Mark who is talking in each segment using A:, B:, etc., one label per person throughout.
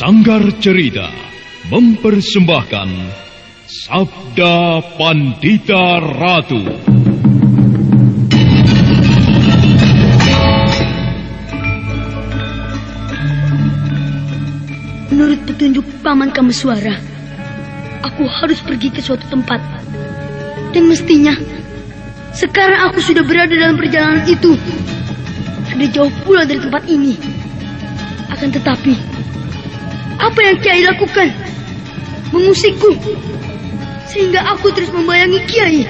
A: Sanggar Cerita mempersembahkan Sabda Pandita Ratu.
B: Menurut petunjuk Paman Kameswara, aku harus pergi ke suatu tempat. Dan mestinya, sekarang aku sudah berada dalam perjalanan itu. Ada jauh pula dari tempat ini. Akan tetapi, apa yang Kiai lakukan? Mengusikku. Sehingga aku terus membayangi Kiai.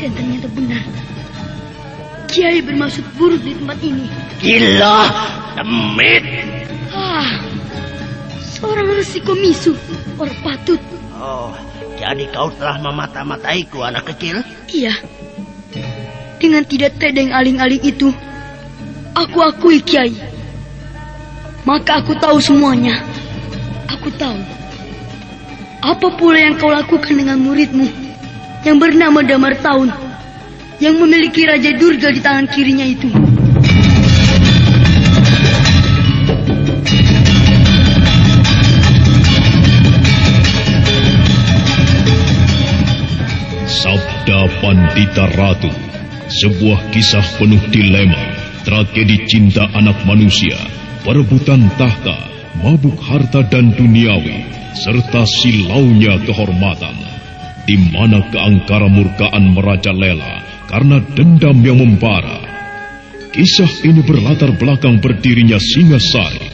B: Dan ternyata benar. Kiai bermaksud buruk di tempat ini.
C: Gila, demit.
B: Ah, seorang resiko misu, orang patut.
C: Oh, jadi kau telah memata-mataiku, anak kecil?
B: Iya. Dengan tidak tedeng aling-aling itu, aku akui Kiai. Maka aku tahu semuanya. Aku tahu. Apa pula yang kau lakukan dengan muridmu yang bernama Damar Taun yang memiliki Raja Durga di tangan kirinya itu?
A: Sabda Pandita Ratu, sebuah kisah penuh dilema, tragedi cinta anak manusia, perebutan tahta, mabuk harta dan duniawi, serta silaunya kehormatan, di mana keangkara murkaan merajalela karena dendam yang membara. Kisah ini berlatar belakang berdirinya Singasari.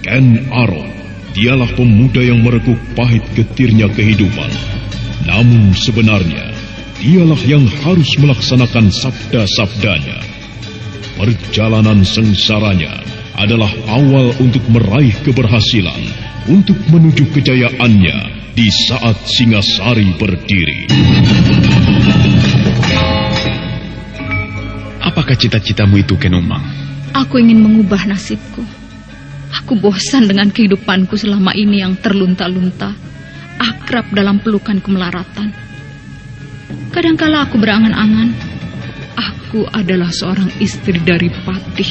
A: Ken Arok, dialah pemuda yang merekuk pahit getirnya kehidupan. Namun sebenarnya, dialah yang harus melaksanakan sabda-sabdanya. Perjalanan sengsaranya adalah awal untuk meraih keberhasilan, untuk menuju kejayaannya di saat Singasari berdiri.
D: Apakah cita-citamu itu, Kenomang?
E: Aku ingin mengubah nasibku. Aku bosan dengan kehidupanku selama ini yang terlunta-lunta, akrab dalam pelukan kemelaratan. Kadangkala aku berangan-angan, aku adalah seorang istri dari Patih.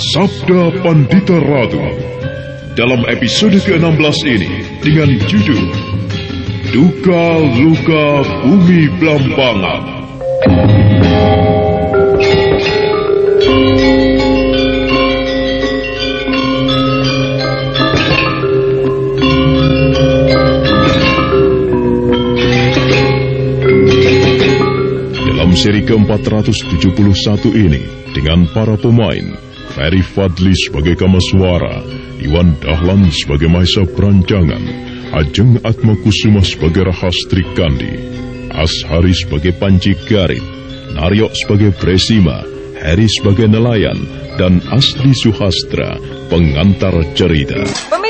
A: Sabda Pandita Ratu dalam episode ke-16 ini dengan judul Duka Luka Bumi Blambangan. Dalam seri ke-471 ini dengan para pemain Ferry Fadli sebagai Kamaswara, Iwan Dahlan sebagai Maisa Perancangan, Ajeng Atmakusuma sebagai Rahastri Kandi, Ashari sebagai Panci Garit, Naryo sebagai Bresima, Heri sebagai nelayan, dan Asli Suhastra, pengantar cerita.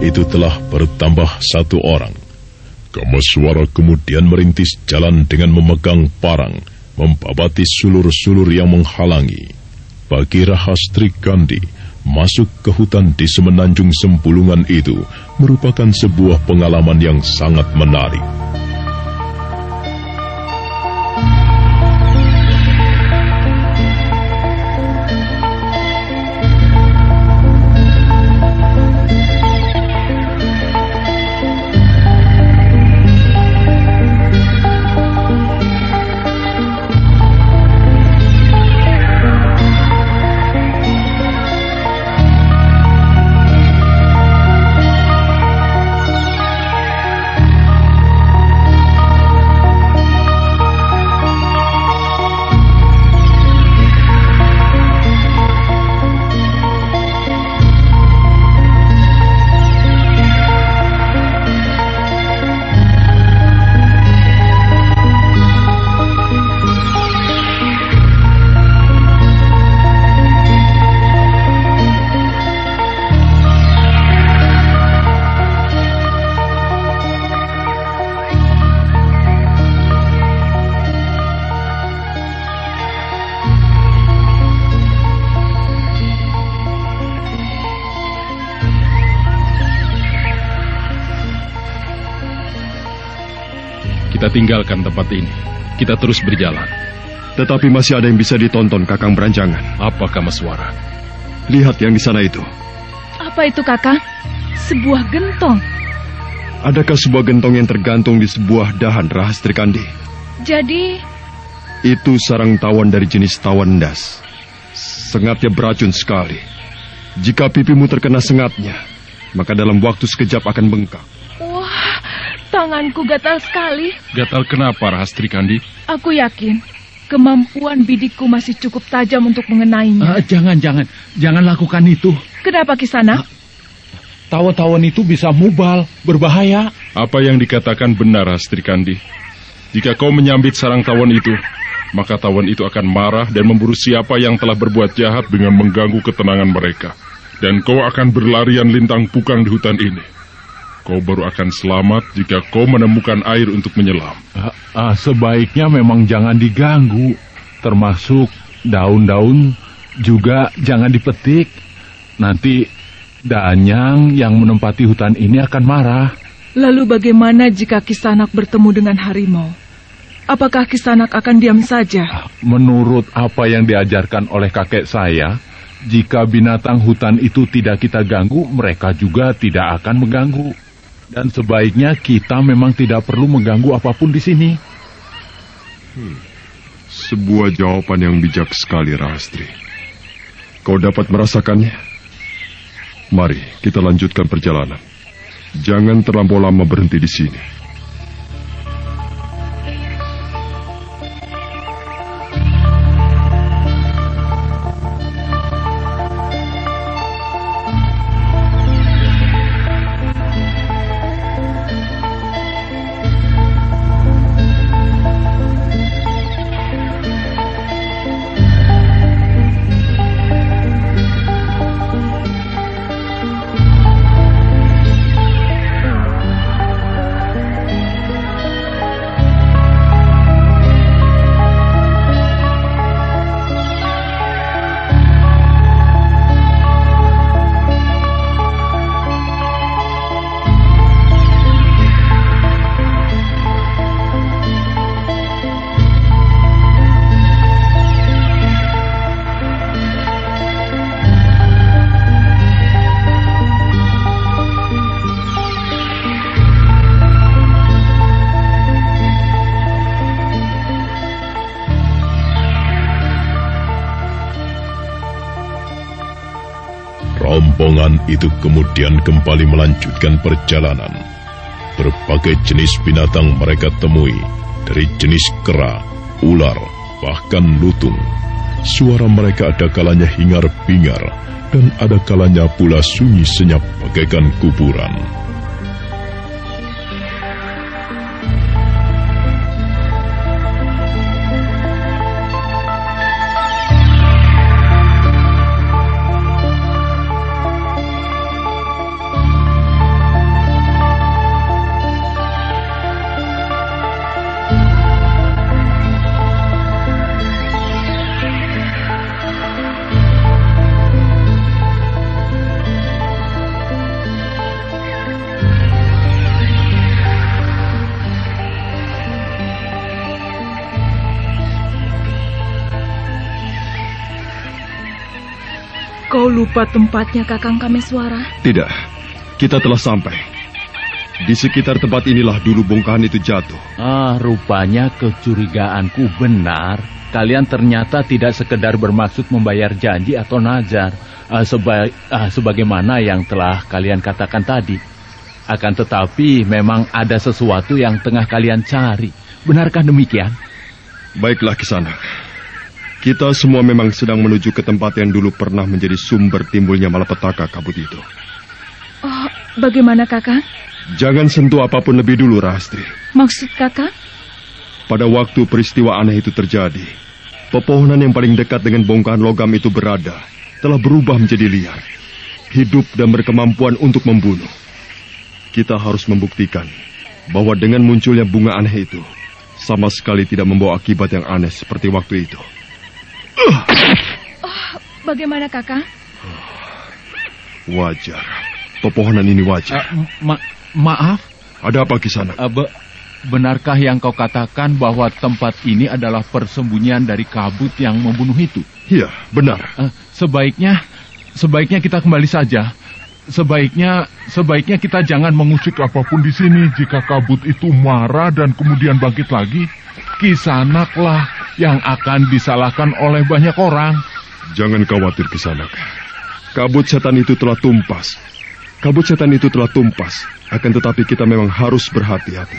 A: Itu telah bertambah satu orang. Kamaswara kemudian merintis jalan dengan memegang parang, membabati sulur-sulur yang menghalangi. Bagi Rahastri Gandhi, masuk ke hutan di semenanjung Sempulungan itu merupakan sebuah pengalaman yang sangat menarik.
F: Tinggalkan tempat ini. Kita terus berjalan.
G: Tetapi masih ada yang bisa ditonton, Kakang Beranjangan.
F: Apa Kamaswara?
G: Lihat yang di sana itu.
E: Apa itu kakang? Sebuah gentong.
G: Adakah sebuah gentong yang tergantung di sebuah dahan Rahastri Kandi?
E: Jadi,
G: Itu sarang tawon dari jenis tawon das. Sengatnya beracun sekali. Jika pipimu terkena sengatnya, maka dalam waktu sekejap akan bengkak.
E: Tanganku gatal sekali.
F: Gatal kenapa, Rahastri Kandi?
E: Aku yakin kemampuan bidikku masih cukup tajam untuk mengenainya.
H: Ah, jangan, jangan. Jangan lakukan itu.
E: Kenapa kisana?
H: Tawon-tawon itu bisa mubal, berbahaya.
F: Apa yang dikatakan benar, Rahastri Kandi. Jika kau menyambit sarang tawon itu, maka tawon itu akan marah dan memburu siapa yang telah berbuat jahat dengan mengganggu ketenangan mereka. Dan kau akan berlarian lintang pukang di hutan ini. Kau baru akan selamat jika kau menemukan air untuk menyelam.
H: Ah, ah, sebaiknya memang jangan diganggu. Termasuk daun-daun juga jangan dipetik. Nanti Danyang yang menempati hutan ini akan marah.
I: Lalu bagaimana jika Kisanak bertemu dengan harimau? Apakah Kisanak akan diam saja?
H: Menurut apa yang diajarkan oleh kakek saya, jika binatang hutan itu tidak kita ganggu, mereka juga tidak akan mengganggu. Dan sebaiknya kita memang tidak perlu mengganggu apa pun di sini.
G: Hmm. Sebuah jawaban yang bijak sekali, Rahastri. Kau dapat merasakannya? Mari kita lanjutkan perjalanan. Jangan terlampau lama berhenti di sini.
A: Itu kemudian kembali melanjutkan perjalanan. Berbagai jenis binatang mereka temui, dari jenis kera, ular, bahkan lutung. Suara mereka ada kalanya hingar-bingar, dan ada kalanya pula sunyi senyap bagaikan kuburan.
I: Lupa tempatnya Kakang Kameswara?
G: Tidak, kita telah sampai. Di sekitar tempat inilah dulu bongkahan itu jatuh.
H: Ah, rupanya kecurigaanku benar. Kalian ternyata tidak sekedar bermaksud membayar janji atau nazar, ah, seba ah, sebagaimana yang telah kalian katakan tadi. Akan tetapi memang ada sesuatu yang tengah kalian cari. Benarkah demikian?
G: Baiklah kisana. Kita semua memang sedang menuju ke tempat yang dulu pernah menjadi sumber timbulnya malapetaka kabut itu.
I: Oh, bagaimana kakak?
G: Jangan sentuh apa pun lebih dulu, Rastri.
I: Maksud kakak?
G: Pada waktu peristiwa aneh itu terjadi, pepohonan yang paling dekat dengan bongkahan logam itu berada, telah berubah menjadi liar, hidup dan berkemampuan untuk membunuh. Kita harus membuktikan bahwa dengan munculnya bunga aneh itu, sama sekali tidak membawa akibat yang aneh seperti waktu itu.
I: Oh, bagaimana kakak?
G: Wajar. Pepohonan ini wajar.
H: Uh, ma maaf.
G: Ada apa kisana?
H: Uh, be benarkah yang kau katakan bahwa tempat ini adalah persembunyian dari kabut yang membunuh itu?
G: Iya, benar.
H: Uh, sebaiknya, sebaiknya kita kembali saja. Sebaiknya, sebaiknya kita jangan mengusik apa pun di sini. Jika kabut itu marah dan kemudian bangkit lagi, kisanaklah yang akan disalahkan oleh banyak orang.
G: Jangan khawatir kisanak. Kabut setan itu telah tumpas. Kabut setan itu telah tumpas. Akan tetapi kita memang harus berhati-hati.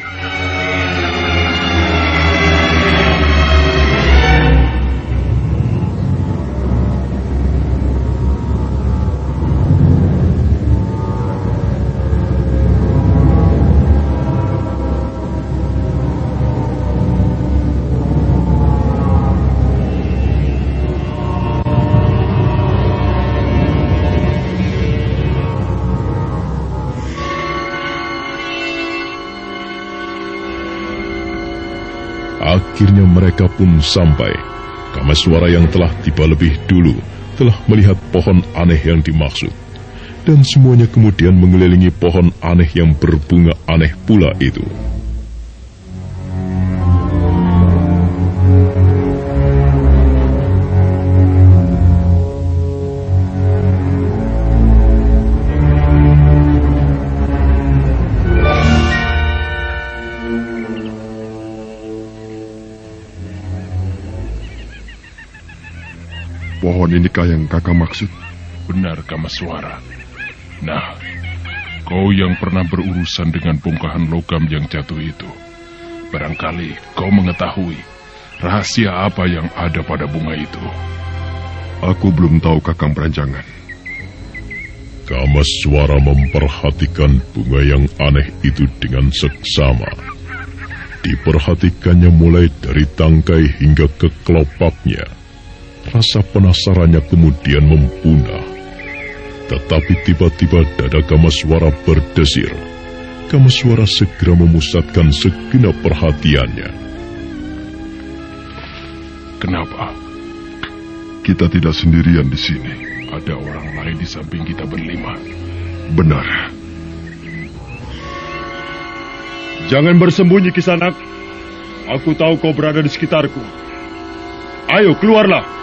A: Akhirnya mereka pun sampai. Kamaswara yang telah tiba lebih dulu telah melihat pohon aneh yang dimaksud. Dan semuanya kemudian mengelilingi pohon aneh yang berbunga aneh pula itu.
G: Inikah yang kakak maksud?
F: Benar, Kamaswara. Nah, kau yang pernah berurusan dengan bongkahan logam yang jatuh itu. Barangkali kau mengetahui rahasia apa yang ada pada bunga itu.
G: Aku belum tahu kakang beranjangan.
A: Kamaswara memperhatikan bunga yang aneh itu dengan seksama. Diperhatikannya mulai dari tangkai hingga ke kelopaknya. Rasa penasarannya kemudian mempunah. Tetapi tiba-tiba dada Kamaswara berdesir. Kamaswara segera memusatkan segenap perhatiannya.
F: Kenapa?
G: Kita tidak sendirian di sini.
F: Ada orang lain di samping kita berlima.
G: Benar. Jangan bersembunyi, Kisanak. Aku tahu kau berada di sekitarku. Ayo, keluarlah.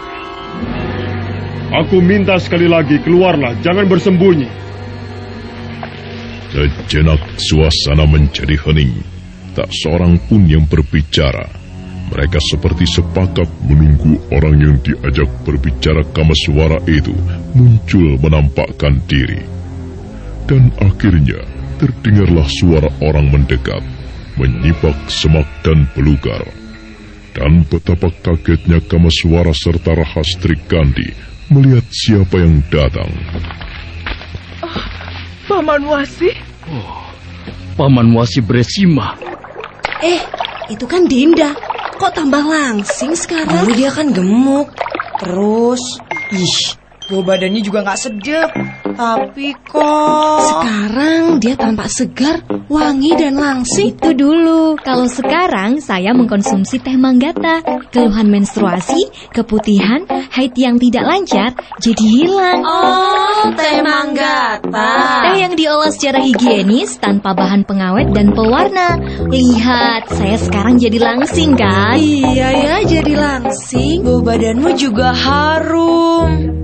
G: Aku minta sekali lagi, keluarlah. Jangan bersembunyi.
A: Sejenak suasana menjadi hening. Tak seorang pun yang berbicara. Mereka seperti sepakat menunggu orang yang diajak berbicara Kamaswara itu muncul menampakkan diri. Dan akhirnya terdengarlah suara orang mendekat, menyipak semak dan belukar. Dan betapa kagetnya Kamaswara serta Rahastri Kandi melihat siapa yang datang.
I: Oh, Paman Wasi?
J: Oh, Paman Wasi Bresima.
K: Eh, itu kan Dinda. Kok tambah langsing sekarang?
L: Dulu dia kan gemuk. Terus, ih, bau badannya juga gak sedap. Tapi kok...
K: Sekarang dia tampak segar, wangi dan langsing.
M: Itu dulu. Kalau sekarang saya mengkonsumsi teh manggata. Keluhan menstruasi, keputihan, haid yang tidak lancar jadi hilang.
K: Oh, teh manggata.
M: Teh yang diolah secara higienis tanpa bahan pengawet dan pewarna. Lihat, saya sekarang jadi langsing kan?
K: Iya ya, jadi langsing.
L: Bau badanmu juga harum.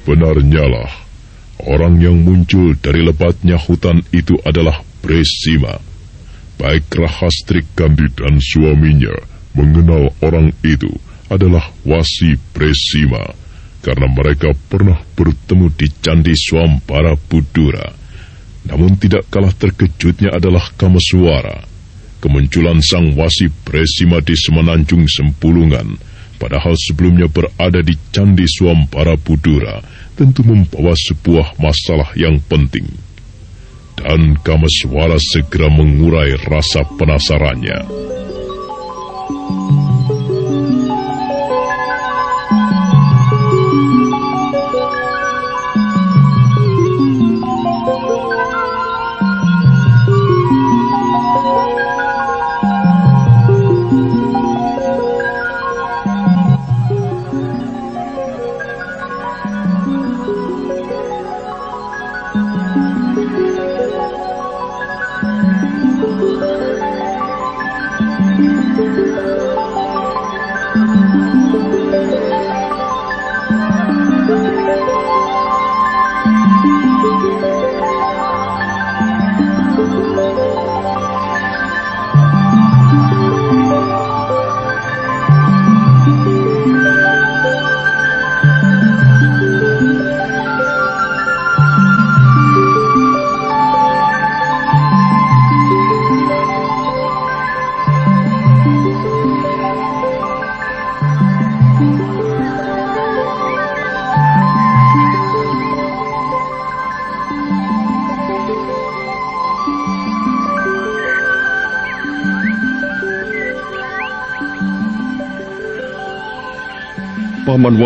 A: Sebenarnya lah, orang yang muncul dari lebatnya hutan itu adalah Bresima. Baik Rahastri Kandi dan suaminya mengenal orang itu adalah Wasi Bresima karena mereka pernah bertemu di Candi Swambara Budura. Namun tidak kalah terkejutnya adalah Kamaswara. Kemunculan sang Wasi Bresima di Semenanjung Sempulungan padahal sebelumnya berada di Candi Swampara Budura, tentu membawa sebuah masalah yang penting. Dan Kamaswara segera mengurai rasa penasarannya.
G: Paman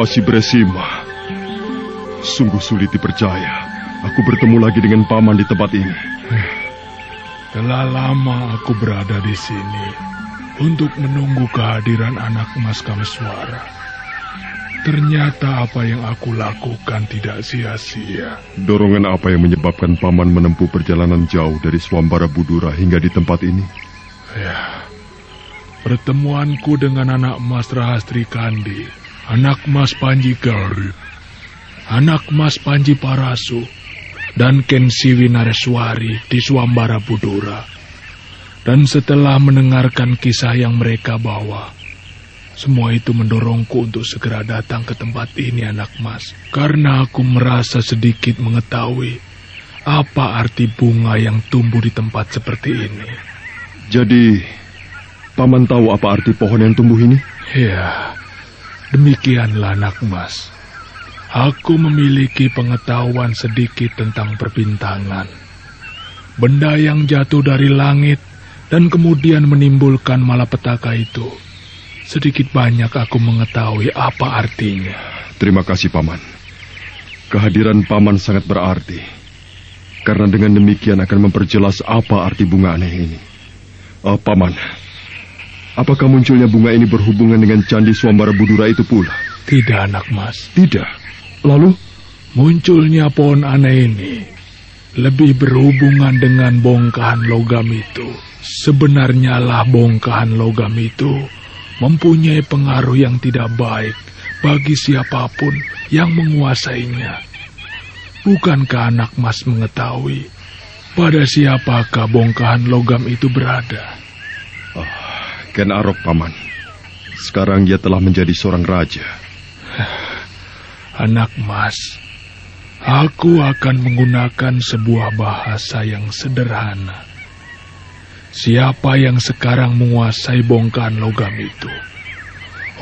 G: Wasi Bresima. Sungguh sulit dipercaya. Aku bertemu lagi dengan Paman di tempat ini.
N: Telah lama aku berada di sini untuk menunggu kehadiran anak Mas Kameswara. Ternyata apa yang aku lakukan tidak sia-sia.
G: Dorongan apa yang menyebabkan Paman menempuh perjalanan jauh dari Swambara Budura hingga di tempat ini?
N: Ya, pertemuanku dengan anak Mas Rahastri Kandi, anak Mas Panji Garib, anak Mas Panji Parasu, dan Kensiwi Nareswari di Swambara Budura. Dan setelah mendengarkan kisah yang mereka bawa, semua itu mendorongku untuk segera datang ke tempat ini anak mas. Karena aku merasa sedikit mengetahui apa arti bunga yang tumbuh di tempat seperti ini.
G: Jadi, Paman tahu apa arti pohon yang tumbuh ini?
N: Ya, demikianlah anak mas. Aku memiliki pengetahuan sedikit tentang perbintangan. Benda yang jatuh dari langit dan kemudian menimbulkan malapetaka itu, sedikit banyak aku mengetahui apa artinya.
G: Terima kasih, Paman. Kehadiran Paman sangat berarti. Karena dengan demikian akan memperjelas apa arti bunga aneh ini. Uh, Paman, apakah munculnya bunga ini berhubungan dengan Candi Swambara Budura itu pula?
N: Tidak, anak mas.
G: Tidak. Lalu?
N: Munculnya pohon aneh ini lebih berhubungan dengan bongkahan logam itu. Sebenarnya lah bongkahan logam itu mempunyai pengaruh yang tidak baik bagi siapa pun yang menguasainya. Bukankah anak mas mengetahui pada siapakah bongkahan logam itu berada?
G: Oh, Ken Arok, Paman. Sekarang ia telah menjadi seorang raja.
N: Anak mas, aku akan menggunakan sebuah bahasa yang sederhana. Siapa yang sekarang menguasai bongkahan logam itu?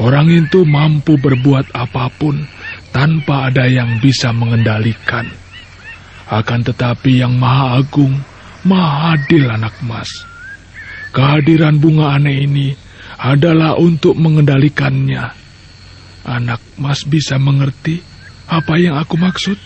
N: Orang itu mampu berbuat apa pun tanpa ada yang bisa mengendalikan. Akan tetapi yang maha agung, maha adil anak mas. Kehadiran bunga aneh ini adalah untuk mengendalikannya. Anak mas bisa mengerti apa yang aku maksud?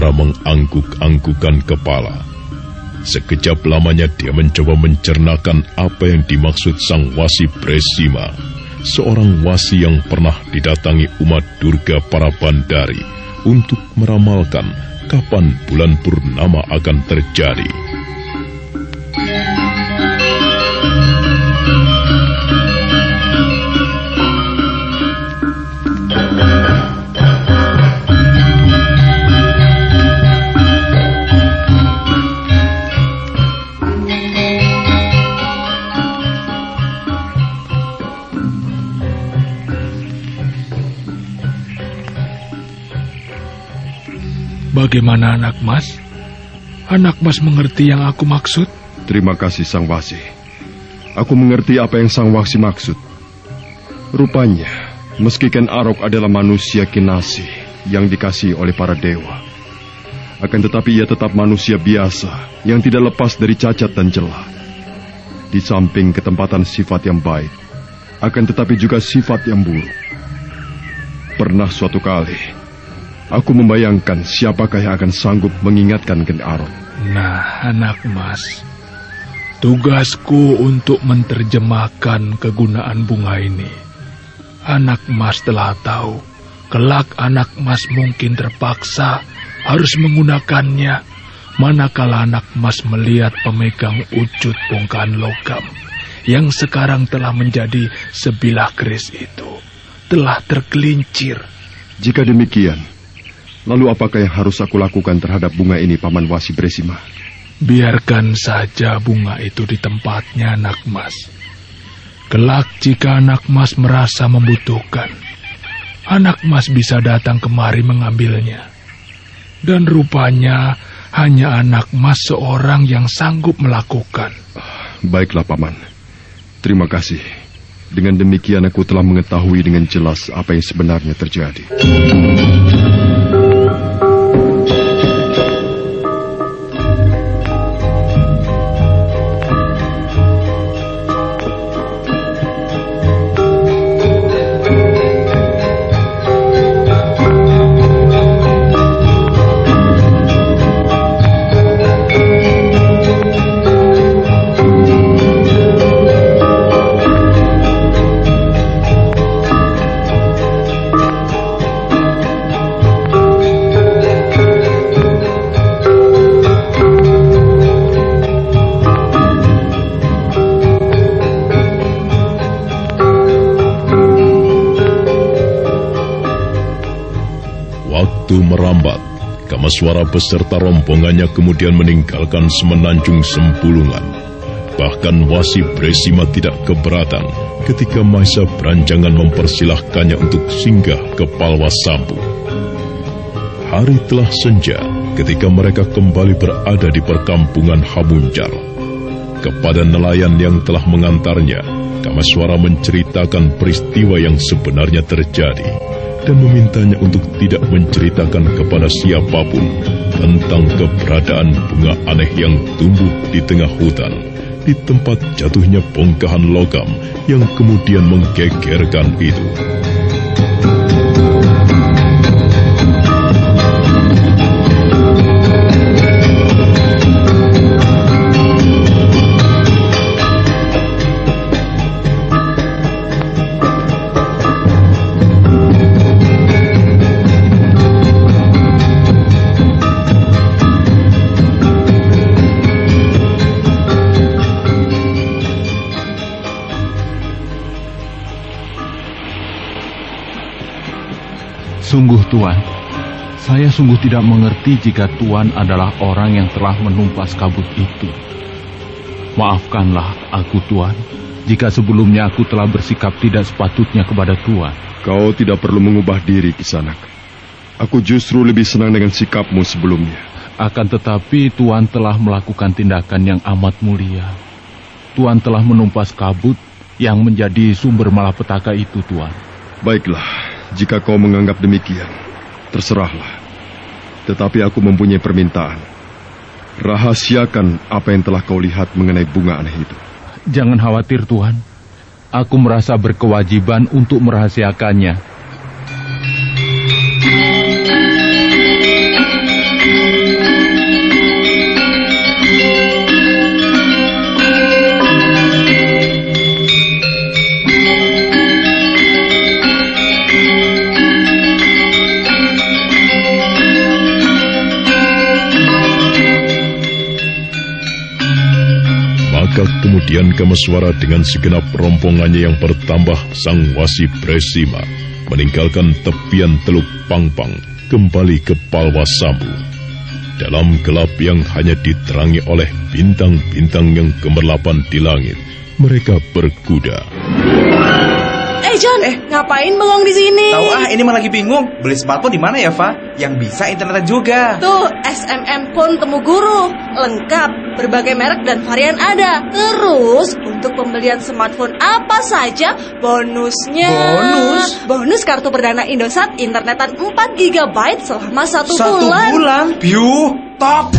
A: Suara mengangguk-anggukan kepala. Sekejap lamanya dia mencoba mencernakan apa yang dimaksud sang wasi Bresima, seorang wasi yang pernah didatangi umat Durga para bandari untuk meramalkan kapan bulan purnama akan terjadi.
N: Bagaimana anak mas? Anak mas mengerti yang aku maksud?
G: Terima kasih Sang Wasi. Aku mengerti apa yang Sang Wasi maksud. Rupanya, meski Ken Arok adalah manusia kinasi yang dikasih oleh para dewa. Akan tetapi ia tetap manusia biasa yang tidak lepas dari cacat dan celah. Di samping ketempatan sifat yang baik, akan tetapi juga sifat yang buruk. Pernah suatu kali, Aku membayangkan siapakah yang akan sanggup mengingatkan Ken Arok.
N: Nah, anak mas, tugasku untuk menerjemahkan kegunaan bunga ini. Anak mas telah tahu, kelak anak mas mungkin terpaksa harus menggunakannya manakala anak mas melihat pemegang wujud bongkahan logam yang sekarang telah menjadi sebilah keris itu telah tergelincir.
G: Jika demikian, Lalu apakah yang harus aku lakukan terhadap bunga ini, Paman Wasi Bresima?
N: Biarkan saja bunga itu di tempatnya, anak mas. Kelak jika anak mas merasa membutuhkan, anak mas bisa datang kemari mengambilnya. Dan rupanya hanya anak mas seorang yang sanggup melakukan.
G: Baiklah, Paman. Terima kasih. Dengan demikian aku telah mengetahui dengan jelas apa yang sebenarnya terjadi.
A: Kamaswara beserta rombongannya kemudian meninggalkan semenanjung Sempulungan. Bahkan Wasi Bresima tidak keberatan ketika Maisa Beranjangan mempersilahkannya untuk singgah ke Palwasambu. Hari telah senja ketika mereka kembali berada di perkampungan Hamunjar. Kepada nelayan yang telah mengantarnya, Kamaswara menceritakan peristiwa yang sebenarnya terjadi dan memintanya untuk tidak menceritakan kepada siapa pun tentang keberadaan bunga aneh yang tumbuh di tengah hutan di tempat jatuhnya bongkahan logam yang kemudian menggegerkan itu.
H: Tuan, saya sungguh tidak mengerti jika Tuan adalah orang yang telah menumpas kabut itu. Maafkanlah aku Tuan, jika sebelumnya aku telah bersikap tidak sepatutnya kepada Tuan.
G: Kau tidak perlu mengubah diri, Kisanak. Aku justru lebih senang dengan sikapmu sebelumnya.
H: Akan tetapi Tuan telah melakukan tindakan yang amat mulia. Tuan telah menumpas kabut yang menjadi sumber malapetaka itu, Tuan.
G: Baiklah, jika kau menganggap demikian, terserahlah. Tetapi aku mempunyai permintaan. Rahasiakan apa yang telah kau lihat mengenai bunga aneh itu.
H: Jangan khawatir, Tuhan. Aku merasa berkewajiban untuk merahasiakannya.
A: Maka kemudian Kamaswara dengan segenap rombongannya yang bertambah Sang Wasi Bresima meninggalkan tepian Teluk Pangpang kembali ke Palwasambu. Dalam gelap yang hanya diterangi oleh bintang-bintang yang gemerlapan di langit, mereka berkuda.
K: John, eh ngapain bengong di sini?
O: Tahu ah, ini mah lagi bingung. Beli smartphone di mana ya, Fa? Yang bisa internet juga.
K: Tuh, SMM Phone Temu Guru. Lengkap, berbagai merek dan varian ada. Terus, untuk pembelian smartphone apa saja, bonusnya...
O: Bonus?
K: Bonus kartu perdana Indosat internetan 4 GB selama satu,
O: Satu
K: bulan.
O: bulan? Piu, top!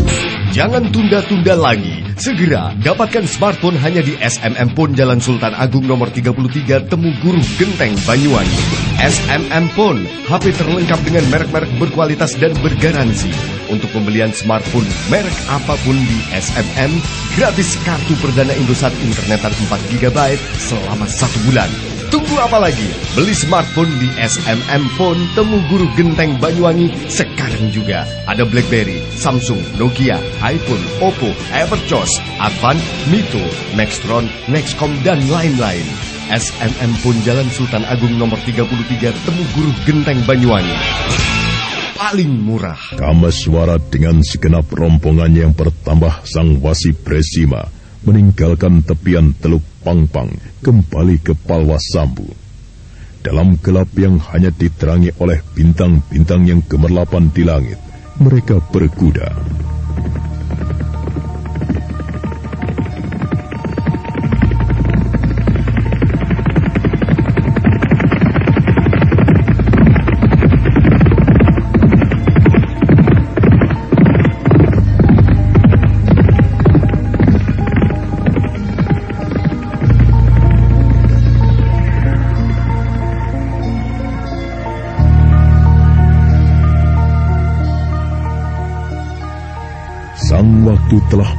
P: Jangan tunda-tunda lagi. Segera dapatkan smartphone hanya di SMM Phone Jalan Sultan Agung nomor 33 Temu Guru Genteng Banyuwangi. SMM Phone, HP terlengkap dengan merek-merek berkualitas dan bergaransi. Untuk pembelian smartphone merek apa pun di SMM, gratis kartu perdana Indosat internetan 4 GB selama satu bulan. Tunggu apa lagi? Beli smartphone di SMM Phone Temu Guru Genteng Banyuwangi sekarang juga. Ada BlackBerry, Samsung, Nokia, iPhone, Oppo, Everchoss, Advan, Mito, Maxtron, Nexcom, dan lain-lain. SMM Phone Jalan Sultan Agung nomor 33 Temu Guru Genteng Banyuwangi. Paling murah.
A: Kamaswara dengan segenap rombongannya yang bertambah Sang Wasi Bresima meninggalkan tepian Teluk Pangpang kembali ke Palwasambu. Dalam gelap yang hanya diterangi oleh bintang-bintang yang gemerlapan di langit, mereka berkuda.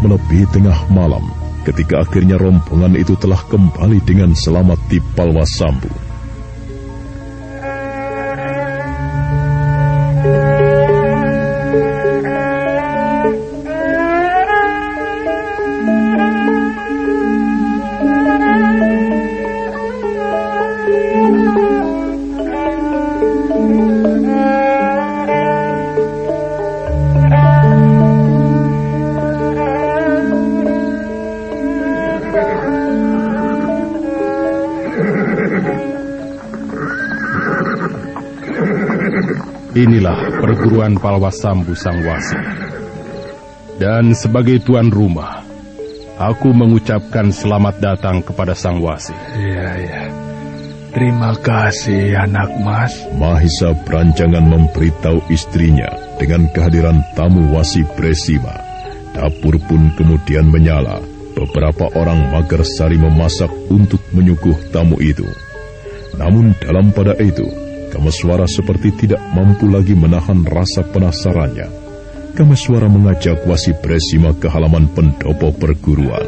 A: Melebihi tengah malam ketika akhirnya rombongan itu telah kembali dengan selamat di Palwasambu.
H: Perguruan Palwasambu Sang Wasi. Dan sebagai tuan rumah, aku mengucapkan selamat datang kepada Sang Wasi.
N: Iya, iya. Terima kasih, anak mas.
A: Mahisa berancangan memberitahu istrinya dengan kehadiran tamu Wasi Bresima. Dapur pun kemudian menyala. Beberapa orang Magarsari memasak untuk menyuguh tamu itu. Namun dalam pada itu, Kameswara seperti tidak mampu lagi menahan rasa penasarannya. Kameswara mengajak Wasi Bresima ke halaman pendopo perguruan.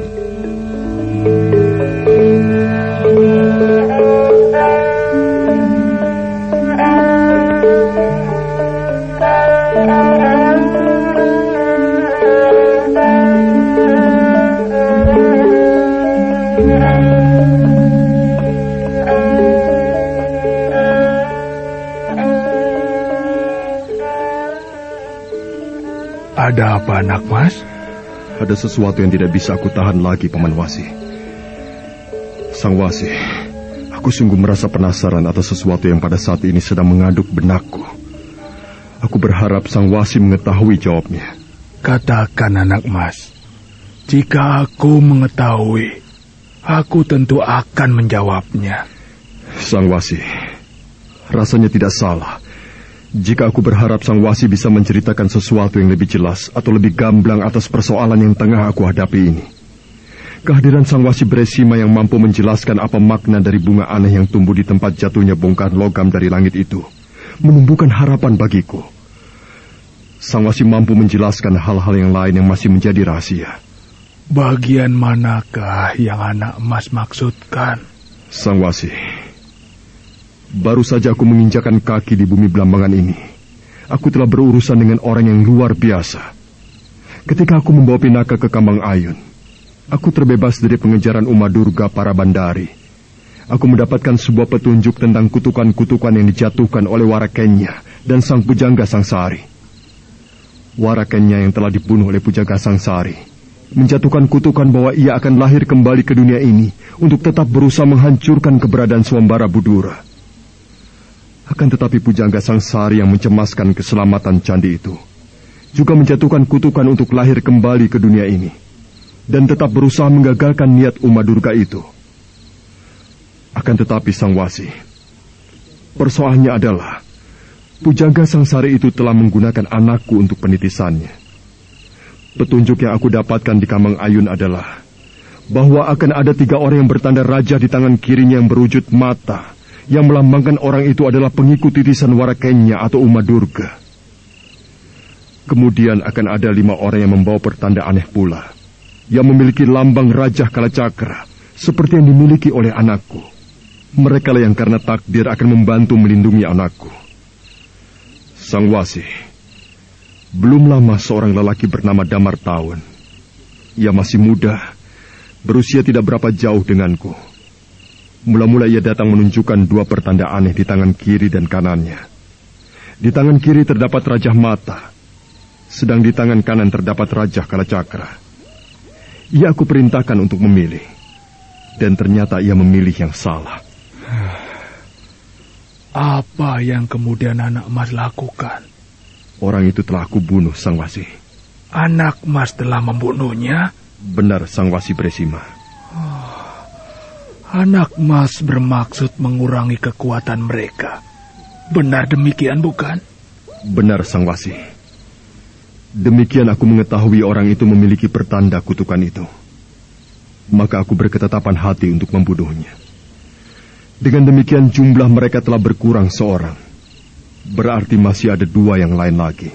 N: Ada apa anak mas?
G: Ada sesuatu yang tidak bisa aku tahan lagi, Paman Wasi. Sang Wasi, aku sungguh merasa penasaran atas sesuatu yang pada saat ini sedang mengaduk benakku. Aku berharap Sang Wasi mengetahui jawabnya.
N: Katakan anak mas, jika aku mengetahui, aku tentu akan menjawabnya.
G: Sang Wasi, rasanya tidak salah jika aku berharap Sang Wasi bisa menceritakan sesuatu yang lebih jelas atau lebih gamblang atas persoalan yang tengah aku hadapi ini. Kehadiran Sang Wasi Bresima yang mampu menjelaskan apa makna dari bunga aneh yang tumbuh di tempat jatuhnya bongkahan logam dari langit itu, menumbuhkan harapan bagiku. Sang Wasi mampu menjelaskan hal-hal yang lain yang masih menjadi rahasia.
N: Bagian manakah yang anak emas maksudkan?
G: Sang Wasi, Baru saja aku menginjakan kaki di bumi Belambangan ini. Aku telah berurusan dengan orang yang luar biasa. Ketika aku membawa Pinaka ke Kambang Ayun, aku terbebas dari pengejaran Uma Durga para bandari. Aku mendapatkan sebuah petunjuk tentang kutukan-kutukan yang dijatuhkan oleh Warakenya dan Sang Pujangga Sangsari. Warakenya yang telah dibunuh oleh Pujangga Sangsari menjatuhkan kutukan bahwa ia akan lahir kembali ke dunia ini untuk tetap berusaha menghancurkan keberadaan Swambara Budura. Akan tetapi pujangga sangsari yang mencemaskan keselamatan candi itu juga menjatuhkan kutukan untuk lahir kembali ke dunia ini dan tetap berusaha menggagalkan niat Uma Durga itu. Akan tetapi Sang Wasi, persoalannya adalah pujangga sangsari itu telah menggunakan anakku untuk penitisannya. Petunjuk yang aku dapatkan di Kamang Ayun adalah bahwa akan ada tiga orang yang bertanda raja di tangan kirinya yang berwujud mata yang melambangkan orang itu adalah pengikut titisan Warakenya atau Uma Durga. Kemudian akan ada lima orang yang membawa pertanda aneh pula, yang memiliki lambang Raja Kalacakra, seperti yang dimiliki oleh anakku. Mereka lah yang karena takdir akan membantu melindungi anakku. Sang Wasi, belum lama seorang lelaki bernama Damar Tawon. Ia masih muda, berusia tidak berapa jauh denganku. Mula-mula ia datang menunjukkan dua pertanda aneh di tangan kiri dan kanannya. Di tangan kiri terdapat Raja Mata, sedang di tangan kanan terdapat Raja Kalacakra. Ia aku perintahkan untuk memilih, dan ternyata ia memilih yang salah.
N: Apa yang kemudian anak mas lakukan?
G: Orang itu telah aku bunuh, Sang Wasi.
N: Anak mas telah membunuhnya?
G: Benar, Sang Wasi Bresima.
N: Anak Mas bermaksud mengurangi kekuatan mereka. Benar demikian bukan?
G: Benar Sang Wasi. Demikian aku mengetahui orang itu memiliki pertanda kutukan itu. Maka aku berketetapan hati untuk membunuhnya. Dengan demikian jumlah mereka telah berkurang seorang. Berarti masih ada dua yang lain lagi.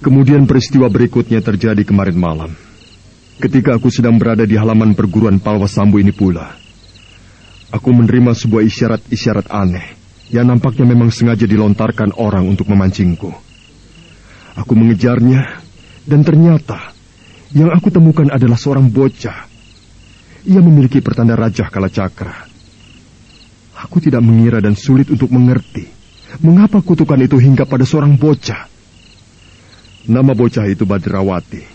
G: Kemudian peristiwa berikutnya terjadi kemarin malam. Ketika aku sedang berada di halaman perguruan Palwasambu ini pula, aku menerima sebuah isyarat-isyarat aneh yang nampaknya memang sengaja dilontarkan orang untuk memancingku. Aku mengejarnya, dan ternyata yang aku temukan adalah seorang bocah. Ia memiliki pertanda Raja Kalacakra. Aku tidak mengira dan sulit untuk mengerti mengapa kutukan itu hingga pada seorang bocah. Nama bocah itu Badrawati.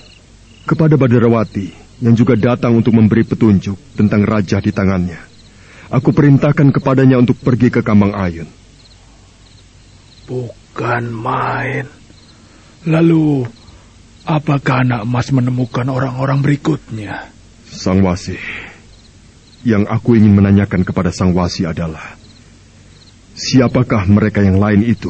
G: Kepada Badrawati yang juga datang untuk memberi petunjuk tentang raja di tangannya. Aku perintahkan kepadanya untuk pergi ke Kamang Ayun.
N: Bukan main. Lalu, apakah anak emas menemukan orang-orang berikutnya?
G: Sang Wasi, yang aku ingin menanyakan kepada Sang Wasi adalah, siapakah mereka yang lain itu?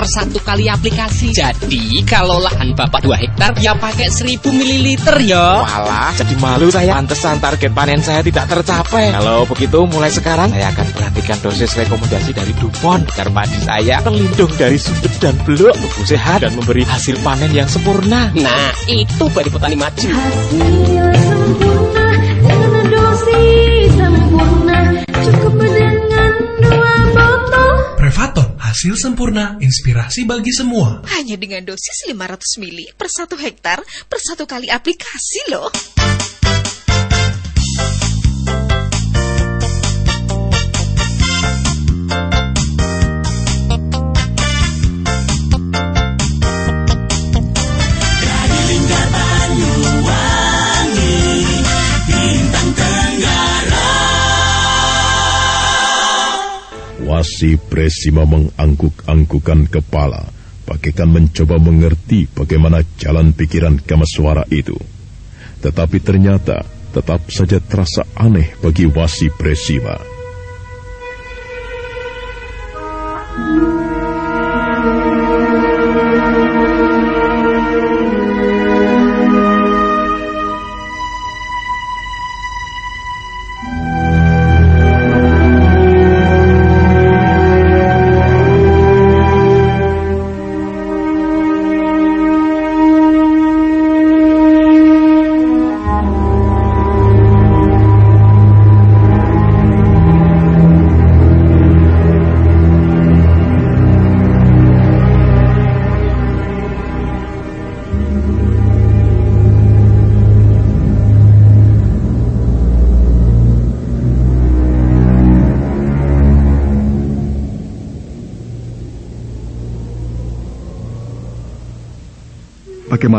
Q: satu kali aplikasi. Jadi kalau lahan bapak 2 hektar ya pakai 1000 ml ya.
R: Walah, jadi malu saya. Pantesan target panen saya tidak tercapai. Kalau begitu mulai sekarang saya akan perhatikan dosis rekomendasi dari Dupont agar padi saya terlindung dari sudut dan beluk, tumbuh sehat dan memberi hasil panen yang sempurna.
Q: Nah, itu baru petani maju.
S: dosis sempurna
T: hasil sempurna, inspirasi bagi semua.
U: Hanya dengan dosis 500 mili per satu hektar per satu kali aplikasi loh.
A: Wasi Presima mengangguk-anggukan kepala, bagaikan mencoba mengerti bagaimana jalan pikiran Kamaswara itu. Tetapi ternyata tetap saja terasa aneh bagi Wasi Presima.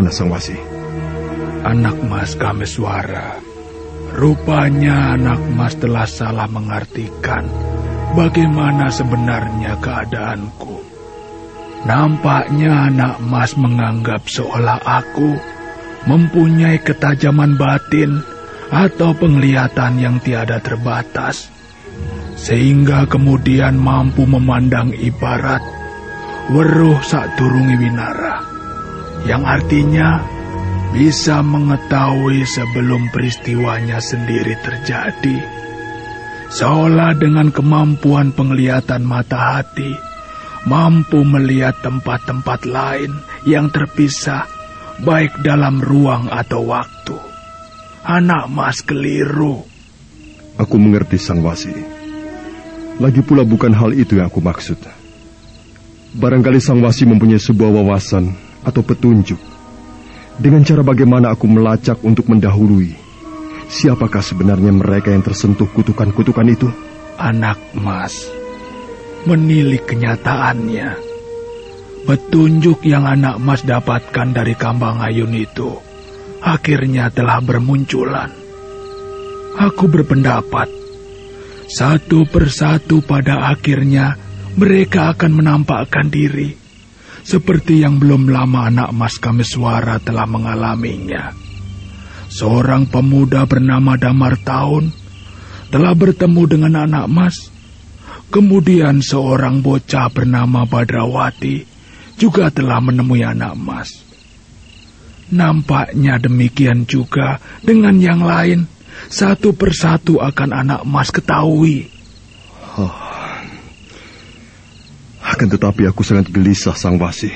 G: Bagaimana Sang Wasi?
N: Anak Mas Kameswara. Rupanya anak Mas telah salah mengartikan bagaimana sebenarnya keadaanku. Nampaknya anak Mas menganggap seolah aku mempunyai ketajaman batin atau penglihatan yang tiada terbatas, sehingga kemudian mampu memandang ibarat weruh sak turungi winara, yang artinya bisa mengetahui sebelum peristiwanya sendiri terjadi. Seolah dengan kemampuan penglihatan mata hati, mampu melihat tempat-tempat lain yang terpisah, baik dalam ruang atau waktu. Anak mas keliru.
G: Aku mengerti Sang Wasi. Lagi pula bukan hal itu yang aku maksud. Barangkali Sang Wasi mempunyai sebuah wawasan atau petunjuk dengan cara bagaimana aku melacak untuk mendahului siapakah sebenarnya mereka yang tersentuh kutukan-kutukan itu?
N: Anak mas, menilik kenyataannya. Petunjuk yang anak mas dapatkan dari Kambang Ayun itu akhirnya telah bermunculan. Aku berpendapat, satu persatu pada akhirnya mereka akan menampakkan diri seperti yang belum lama anak Mas Kameswara telah mengalaminya. Seorang pemuda bernama Damar Taun telah bertemu dengan anak Mas. Kemudian seorang bocah bernama Badrawati juga telah menemui anak Mas. Nampaknya demikian juga dengan yang lain. Satu persatu akan anak Mas ketahui.
G: Oh. Akan tetapi aku sangat gelisah, Sang Wasi.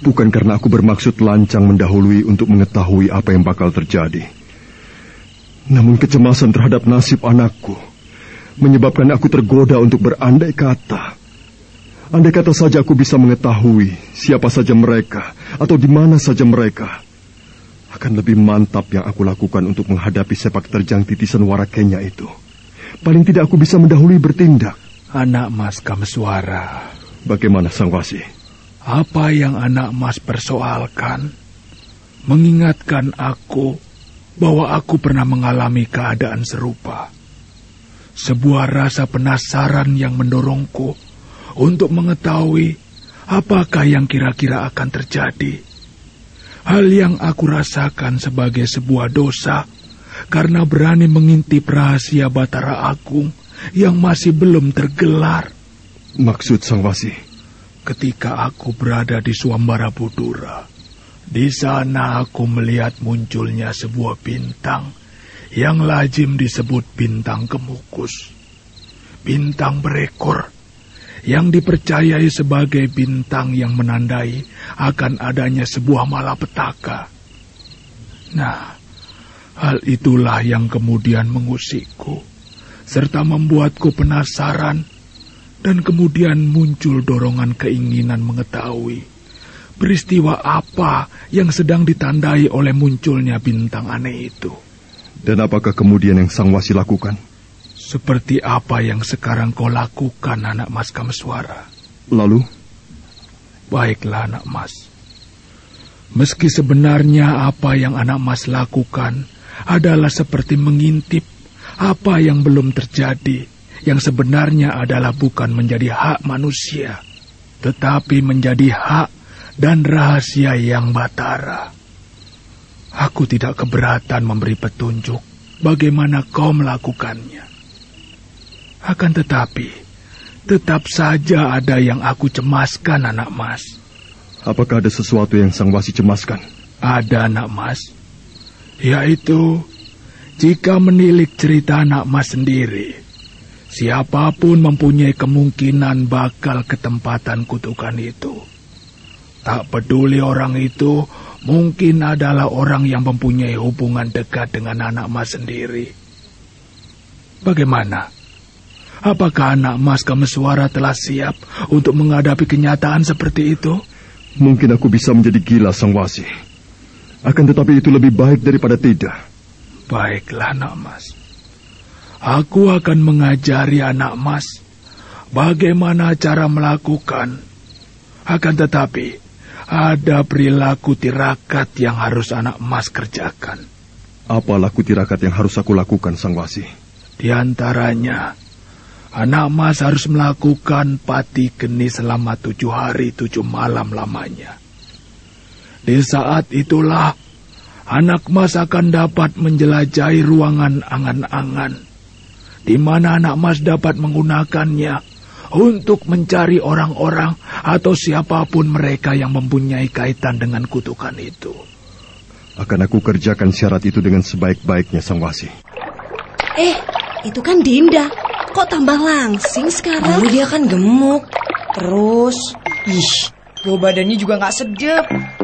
G: Bukan karena aku bermaksud lancang mendahului untuk mengetahui apa yang bakal terjadi. Namun kecemasan terhadap nasib anakku menyebabkan aku tergoda untuk berandai kata. Andai kata saja aku bisa mengetahui siapa saja mereka atau di mana saja mereka, akan lebih mantap yang aku lakukan untuk menghadapi sepak terjang titisan warakenya itu. Paling tidak aku bisa mendahului bertindak.
N: Anak Mas Kameswara.
G: Bagaimana Sang Wasi?
N: Apa yang anak Mas persoalkan mengingatkan aku bahwa aku pernah mengalami keadaan serupa. Sebuah rasa penasaran yang mendorongku untuk mengetahui apakah yang kira-kira akan terjadi. Hal yang aku rasakan sebagai sebuah dosa karena berani mengintip rahasia Batara Agung yang masih belum tergelar.
G: Maksud Sang Wasi?
N: Ketika aku berada di Suambara Budura, di sana aku melihat munculnya sebuah bintang yang lazim disebut bintang kemukus. Bintang berekor yang dipercayai sebagai bintang yang menandai akan adanya sebuah malapetaka. Nah, hal itulah yang kemudian mengusikku, serta membuatku penasaran, dan kemudian muncul dorongan keinginan mengetahui peristiwa apa yang sedang ditandai oleh munculnya bintang aneh itu.
G: Dan apakah kemudian yang Sang Wasi lakukan?
N: Seperti apa yang sekarang kau lakukan, anak mas Kameswara.
G: Lalu?
N: Baiklah, anak mas. Meski sebenarnya apa yang anak mas lakukan adalah seperti mengintip apa yang belum terjadi, yang sebenarnya adalah bukan menjadi hak manusia, tetapi menjadi hak dan rahasia yang batara. Aku tidak keberatan memberi petunjuk bagaimana kau melakukannya. Akan tetapi, tetap saja ada yang aku cemaskan, anak mas.
G: Apakah ada sesuatu yang Sang Wasi cemaskan?
N: Ada, anak mas. Yaitu, jika menilik cerita anak mas sendiri, siapa pun mempunyai kemungkinan bakal ketempatan kutukan itu. Tak peduli orang itu mungkin adalah orang yang mempunyai hubungan dekat dengan anak mas sendiri. Bagaimana? Apakah anak Mas Kameswara telah siap untuk menghadapi kenyataan seperti itu?
G: Mungkin aku bisa menjadi gila Sang Wasi. Akan tetapi itu lebih baik daripada tidak.
N: Baiklah anak Mas. Aku akan mengajari anak Mas bagaimana cara melakukan. Akan tetapi ada perilaku tirakat yang harus anak Mas kerjakan.
G: Apa laku tirakat yang harus aku lakukan Sang Wasi?
N: Di antaranya Anak Mas harus melakukan pati geni selama tujuh hari tujuh malam lamanya. Di saat itulah anak Mas akan dapat menjelajahi ruangan angan-angan, di mana anak Mas dapat menggunakannya untuk mencari orang-orang atau siapa pun mereka yang mempunyai kaitan dengan kutukan itu.
G: Akan aku kerjakan syarat itu dengan sebaik-baiknya, Sang Wasi.
K: Eh, itu kan Dinda. Kok tambah langsing sekarang?
L: Dulu dia kan gemuk. Terus, ih, bau badannya juga nggak sedap.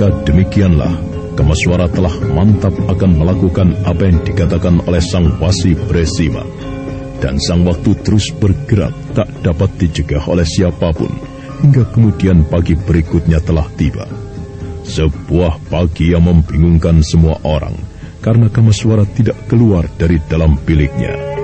A: Maka demikianlah, Kamaswara telah mantap akan melakukan apa yang dikatakan oleh Sang Wasi Bresima. Dan sang waktu terus bergerak tak dapat dicegah oleh siapa pun, hingga kemudian pagi berikutnya telah tiba. Sebuah pagi yang membingungkan semua orang, karena Kamaswara tidak keluar dari dalam biliknya.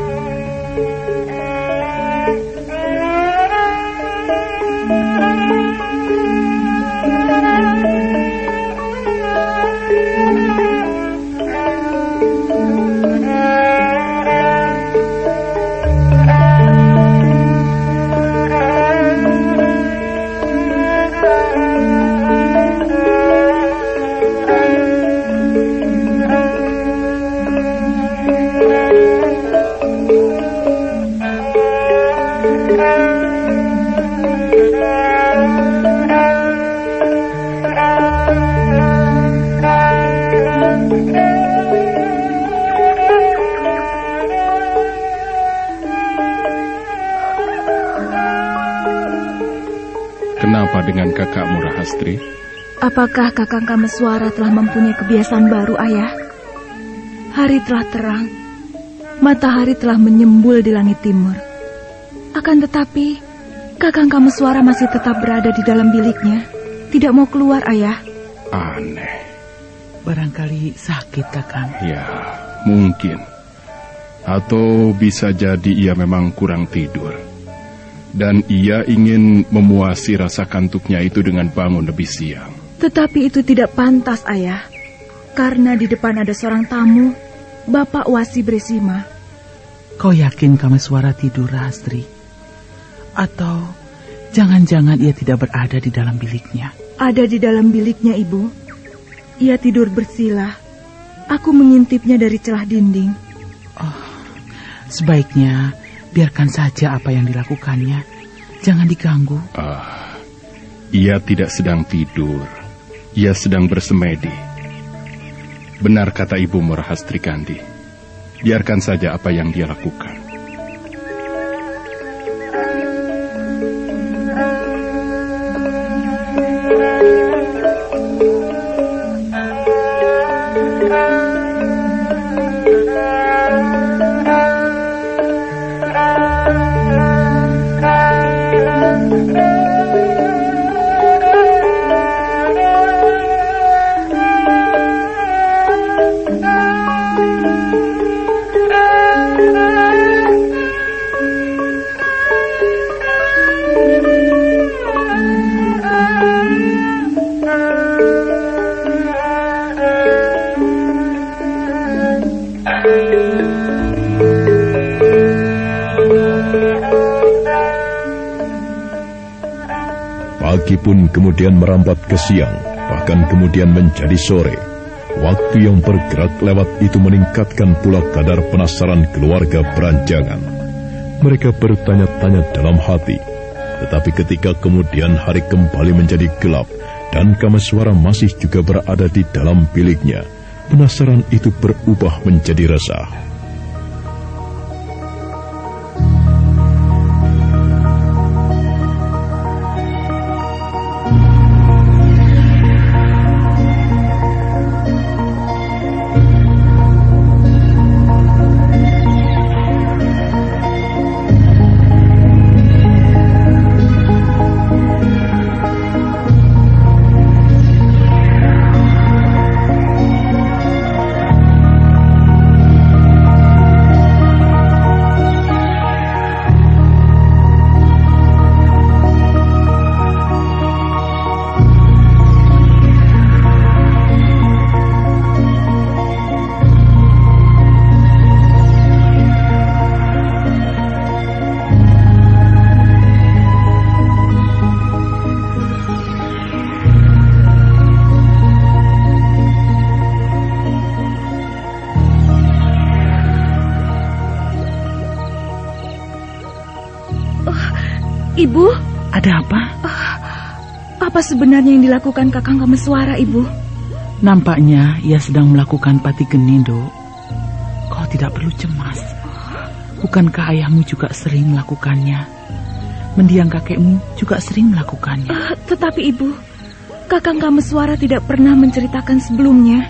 I: Apakah kakang Kameswara telah mempunyai kebiasaan baru, ayah? Hari telah terang, matahari telah menyembul di langit timur. Akan tetapi, kakang Kameswara masih tetap berada di dalam biliknya, tidak mau keluar, ayah.
F: Aneh.
V: Barangkali sakit, kakang.
F: Ya, mungkin. Atau bisa jadi ia memang kurang tidur. Dan ia ingin memuasi rasa kantuknya itu dengan bangun lebih siang.
I: Tetapi itu tidak pantas, ayah. Karena di depan ada seorang tamu, Bapak Wasi Bresima.
V: Kau yakin Kameswara tidur, Rahastri? Atau jangan-jangan ia tidak berada di dalam biliknya?
I: Ada di dalam biliknya, Ibu. Ia tidur bersila. Aku mengintipnya dari celah dinding.
V: Sebaiknya biarkan saja apa yang dilakukannya. Jangan diganggu.
F: Ah, ia tidak sedang tidur. Ia sedang bersemedi. Benar kata Ibu Merahastri Kandi. Biarkan saja apa yang dia lakukan.
A: Kemudian merambat ke siang, bahkan kemudian menjadi sore. Waktu yang bergerak lewat itu meningkatkan pula kadar penasaran keluarga beranjangan. Mereka bertanya-tanya dalam hati, tetapi ketika kemudian hari kembali menjadi gelap dan Kameswara masih juga berada di dalam biliknya, penasaran itu berubah menjadi resah.
I: Sebenarnya yang dilakukan Kakang Kameswara, Ibu?
V: Nampaknya ia sedang melakukan pati geni, Dok. Kau tidak perlu cemas. Bukankah ayahmu juga sering melakukannya? Mendiang kakekmu juga sering melakukannya.
I: Ah, tetapi Ibu, Kakang Kameswara tidak pernah menceritakan sebelumnya.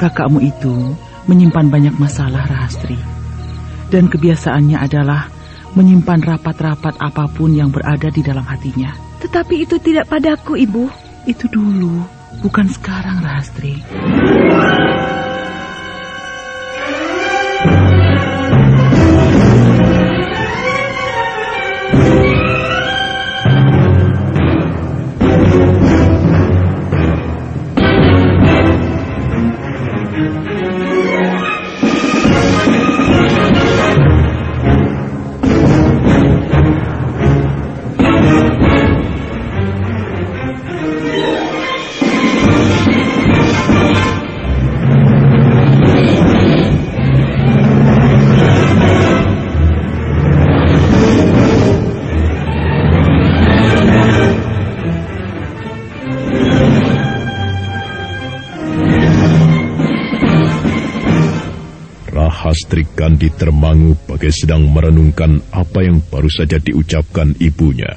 V: Kakakmu itu menyimpan banyak masalah, Rahastri. Dan kebiasaannya adalah menyimpan rapat-rapat apa pun yang berada di dalam hatinya.
I: Tetapi itu tidak padaku, Ibu.
V: Itu dulu, bukan sekarang, Rahastri.
A: Gandhi termangu bagai sedang merenungkan apa yang baru saja diucapkan ibunya.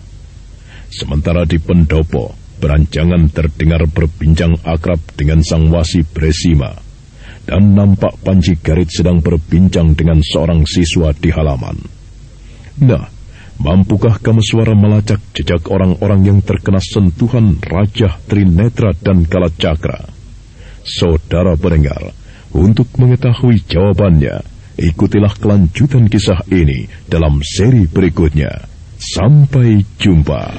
A: Sementara di pendopo, berancangan terdengar berbincang akrab dengan sang wasi Bresima. Dan nampak Panji Garit sedang berbincang dengan seorang siswa di halaman. Nah, mampukah Kameswara melacak jejak orang-orang yang terkena sentuhan Raja Trinetra dan Kalacakra? Saudara pendengar, untuk mengetahui jawabannya, ikutilah kelanjutan kisah ini dalam seri berikutnya. Sampai jumpa.